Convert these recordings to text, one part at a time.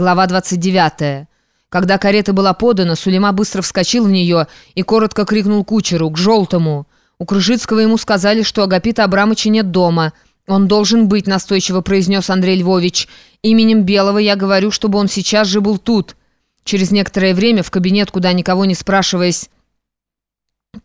Глава 29. Когда карета была подана, Сулейма быстро вскочил в нее и коротко крикнул кучеру «К желтому!». У Крыжицкого ему сказали, что Агапита Абрамыча нет дома. «Он должен быть», — настойчиво произнес Андрей Львович. «Именем Белого я говорю, чтобы он сейчас же был тут». Через некоторое время в кабинет, куда никого не спрашиваясь,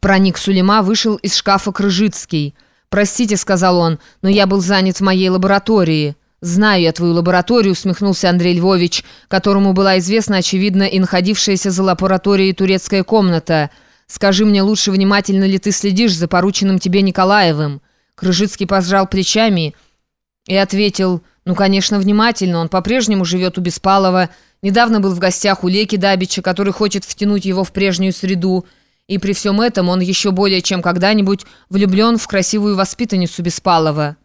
проник Сулейма, вышел из шкафа Крыжицкий. «Простите», — сказал он, — «но я был занят в моей лаборатории». «Знаю я твою лабораторию», — усмехнулся Андрей Львович, которому была известна, очевидно, и находившаяся за лабораторией турецкая комната. «Скажи мне лучше, внимательно ли ты следишь за порученным тебе Николаевым?» Крыжицкий пожал плечами и ответил, «Ну, конечно, внимательно. Он по-прежнему живет у Беспалова. Недавно был в гостях у Леки Дабича, который хочет втянуть его в прежнюю среду. И при всем этом он еще более чем когда-нибудь влюблен в красивую воспитанницу Беспалова».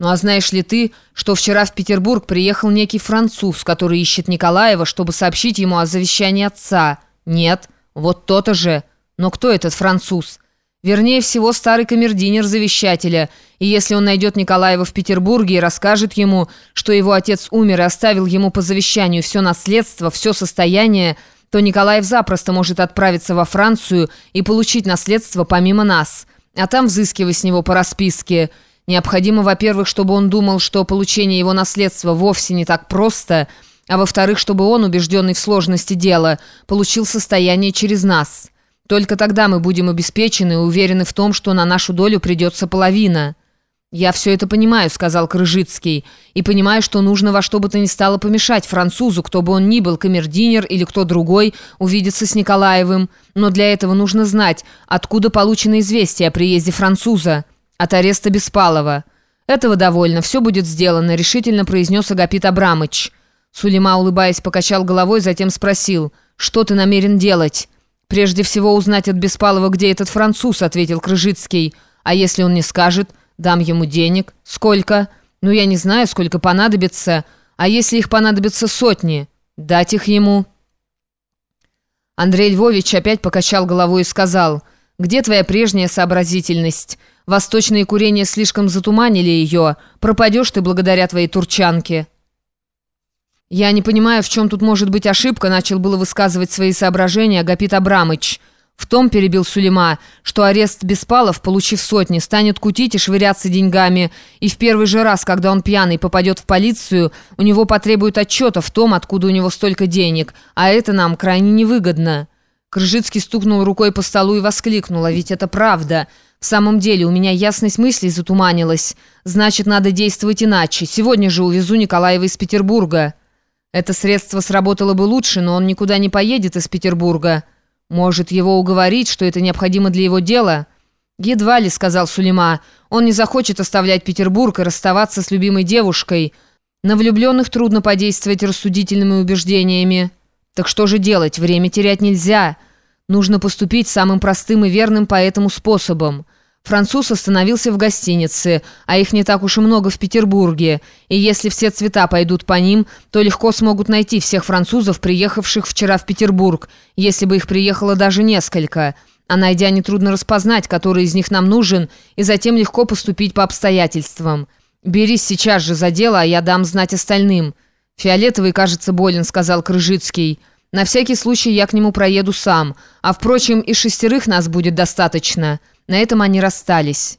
«Ну а знаешь ли ты, что вчера в Петербург приехал некий француз, который ищет Николаева, чтобы сообщить ему о завещании отца?» «Нет, вот то-то же. Но кто этот француз?» «Вернее всего, старый камердинер завещателя, и если он найдет Николаева в Петербурге и расскажет ему, что его отец умер и оставил ему по завещанию все наследство, все состояние, то Николаев запросто может отправиться во Францию и получить наследство помимо нас, а там взыскивать с него по расписке». Необходимо, во-первых, чтобы он думал, что получение его наследства вовсе не так просто, а во-вторых, чтобы он, убежденный в сложности дела, получил состояние через нас. Только тогда мы будем обеспечены и уверены в том, что на нашу долю придется половина». «Я все это понимаю», — сказал Крыжицкий, «и понимаю, что нужно во что бы то ни стало помешать французу, кто бы он ни был, камердинер или кто другой, увидеться с Николаевым. Но для этого нужно знать, откуда получено известие о приезде француза». «От ареста Беспалова. Этого довольно, все будет сделано», — решительно произнес Агапит Абрамыч. Сулейма, улыбаясь, покачал головой, затем спросил, «Что ты намерен делать?» «Прежде всего узнать от Беспалова, где этот француз», — ответил Крыжицкий. «А если он не скажет? Дам ему денег. Сколько? Ну, я не знаю, сколько понадобится. А если их понадобится сотни? Дать их ему». Андрей Львович опять покачал головой и сказал, «Где твоя прежняя сообразительность?» Восточные курения слишком затуманили ее. Пропадешь ты благодаря твоей турчанке». «Я не понимаю, в чем тут может быть ошибка», начал было высказывать свои соображения Агапит Абрамыч. В том перебил Сулейма, что арест Беспалов, получив сотни, станет кутить и швыряться деньгами, и в первый же раз, когда он пьяный попадет в полицию, у него потребуют отчета в том, откуда у него столько денег, а это нам крайне невыгодно». Крыжицкий стукнул рукой по столу и воскликнул, а ведь это правда – в самом деле, у меня ясность мыслей затуманилась. Значит, надо действовать иначе. Сегодня же увезу Николаева из Петербурга. Это средство сработало бы лучше, но он никуда не поедет из Петербурга. Может, его уговорить, что это необходимо для его дела? Едва ли, сказал Сулейма. Он не захочет оставлять Петербург и расставаться с любимой девушкой. На влюбленных трудно подействовать рассудительными убеждениями. Так что же делать? Время терять нельзя. Нужно поступить самым простым и верным по этому способом. Француз остановился в гостинице, а их не так уж и много в Петербурге, и если все цвета пойдут по ним, то легко смогут найти всех французов, приехавших вчера в Петербург, если бы их приехало даже несколько. А найдя, нетрудно распознать, который из них нам нужен, и затем легко поступить по обстоятельствам. «Берись сейчас же за дело, а я дам знать остальным». «Фиолетовый, кажется, болен», — сказал Крыжицкий. «На всякий случай я к нему проеду сам, а, впрочем, и шестерых нас будет достаточно». На этом они расстались.